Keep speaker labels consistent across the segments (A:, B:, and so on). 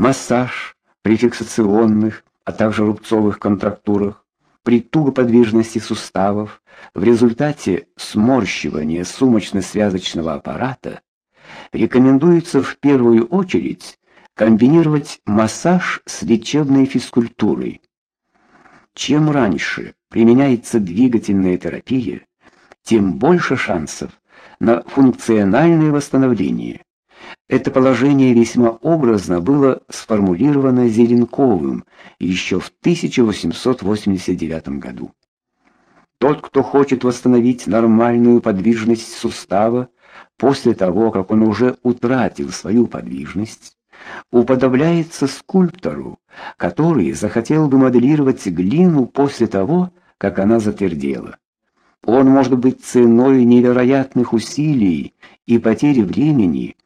A: массаж при фиксационных, а также рубцовых контрактурах, при тугоподвижности суставов в результате сморщивания сумочно-связочного аппарата рекомендуется в первую очередь комбинировать массаж с лечебной физкультурой. Чем раньше применяется двигательная терапия, тем больше шансов на функциональное восстановление. Это положение весьма образно было сформулировано Зеленковым еще в 1889 году. Тот, кто хочет восстановить нормальную подвижность сустава после того, как он уже утратил свою подвижность, уподобляется скульптору, который захотел бы моделировать глину после того, как она затвердела. Он, может быть, ценой невероятных усилий и потери времени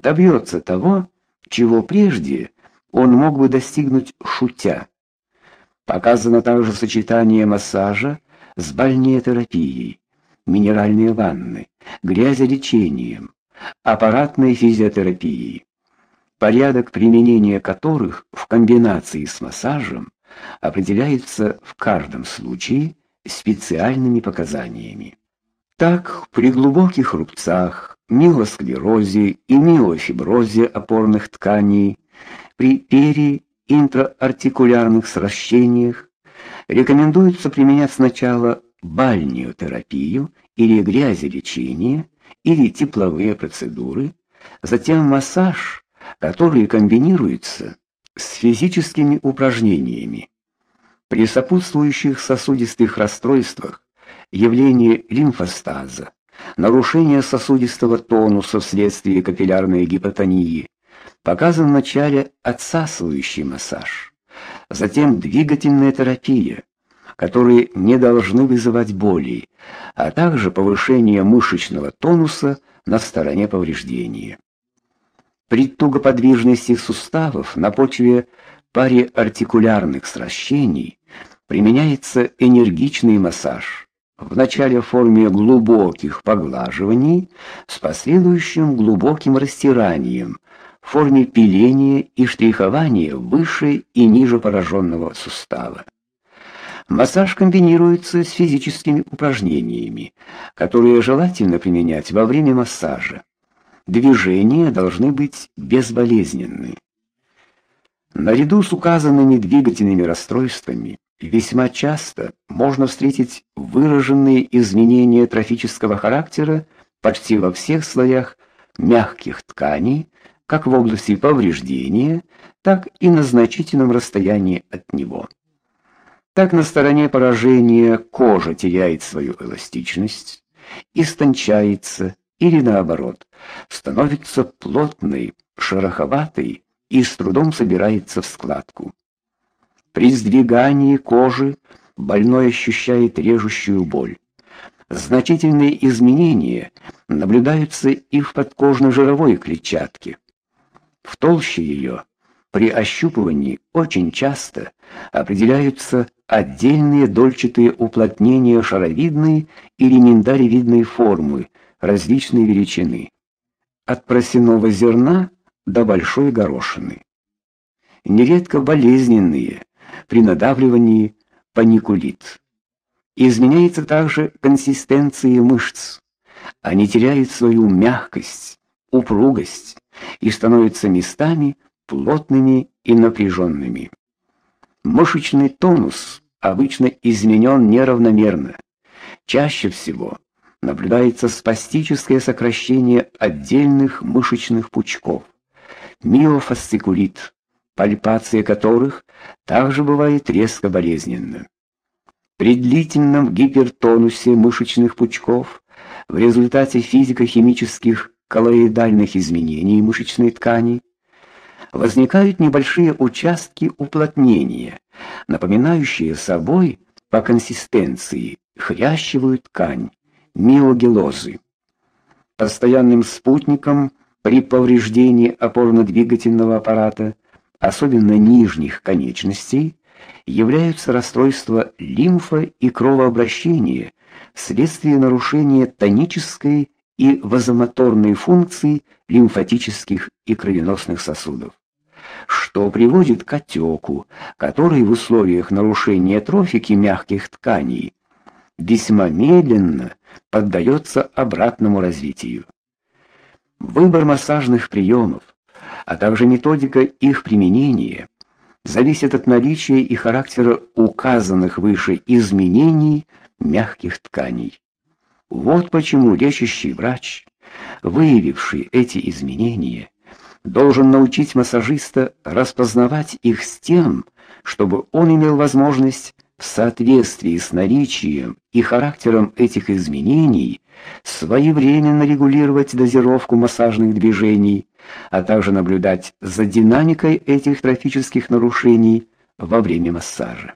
A: добьется того, чего прежде он мог бы достигнуть шутя. Показано также сочетание массажа с бальнеотерапией, минеральной ванны, грязелечением, аппаратной физиотерапией, порядок применения которых в комбинации с массажем определяется в каждом случае специальными показаниями. Так, при глубоких рубцах, миосклерозе и миофиброзе опорных тканей, при пери интраартикулярных сращениях рекомендуется применять сначала бальнеотерапию или грязелечение или тепловые процедуры, затем массаж, который комбинируется с физическими упражнениями. При сопутствующих сосудистых расстройствах явление лимфостаза, нарушение сосудистого тонуса вследствие капиллярной гипотонии показан вначале отсасывающий массаж, затем двигательная терапия, которые не должны вызывать боли, а также повышение мышечного тонуса на стороне повреждения. При тугоподвижности суставов на почве париартикулярных сращений применяется энергичный массаж. Вначале в форме глубоких поглаживаний с последующим глубоким растиранием, в форме пиления и штрихования выше и ниже пораженного сустава. Массаж комбинируется с физическими упражнениями, которые желательно применять во время массажа. Движения должны быть безболезненны. Наряду с указанными двигательными расстройствами весьма часто можно встретить выраженные изменения трофического характера почти во всех слоях мягких тканей, как в области повреждения, так и на значительном расстоянии от него. Так на стороне поражения кожа теряет свою эластичность, истончается или наоборот, становится плотной, шероховатой и с трудом собирается в складку. При сдвигании кожи больной ощущает режущую боль. Значительные изменения наблюдаются и в подкожно-жировой клетчатке. В толще ее при ощупывании очень часто определяются отдельные дольчатые уплотнения шаровидной или миндалевидной формы различной величины, от просяного зерна до большой горошины. Нередко болезненные при надавливании паникулит. Изменяется также консистенция мышц. Они теряют свою мягкость, упругость и становятся местами плотными и напряженными. Мышечный тонус обычно изменен неравномерно. Чаще всего наблюдается спастическое сокращение отдельных мышечных пучков миофасцикулит, пальпация которых также бывает резко болезненна. При длительном гипертонусе мышечных пучков в результате физико-химических коллоидальных изменений мышечной ткани возникают небольшие участки уплотнения, напоминающие собой по консистенции хрящевую ткань, миогелозы. Постоянным спутником при повреждении опорно-двигательного аппарата, особенно нижних конечностей, являются расстройства лимфа и кровообращения вследствие нарушения тонической и вазомоторной функций лимфатических и кровеносных сосудов. что приводит к отеку, который в условиях нарушения трофики мягких тканей весьма медленно поддается обратному развитию. Выбор массажных приемов, а также методика их применения зависит от наличия и характера указанных выше изменений мягких тканей. Вот почему лечащий врач, выявивший эти изменения, должен научить массажиста распознавать их с тем, чтобы он имел возможность в соответствии с наличием и характером этих изменений своевременно регулировать дозировку массажных движений, а также наблюдать за динамикой этих трофических нарушений во время массажа.